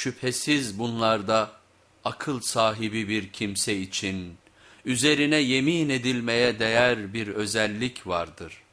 Şüphesiz bunlarda akıl sahibi bir kimse için üzerine yemin edilmeye değer bir özellik vardır.''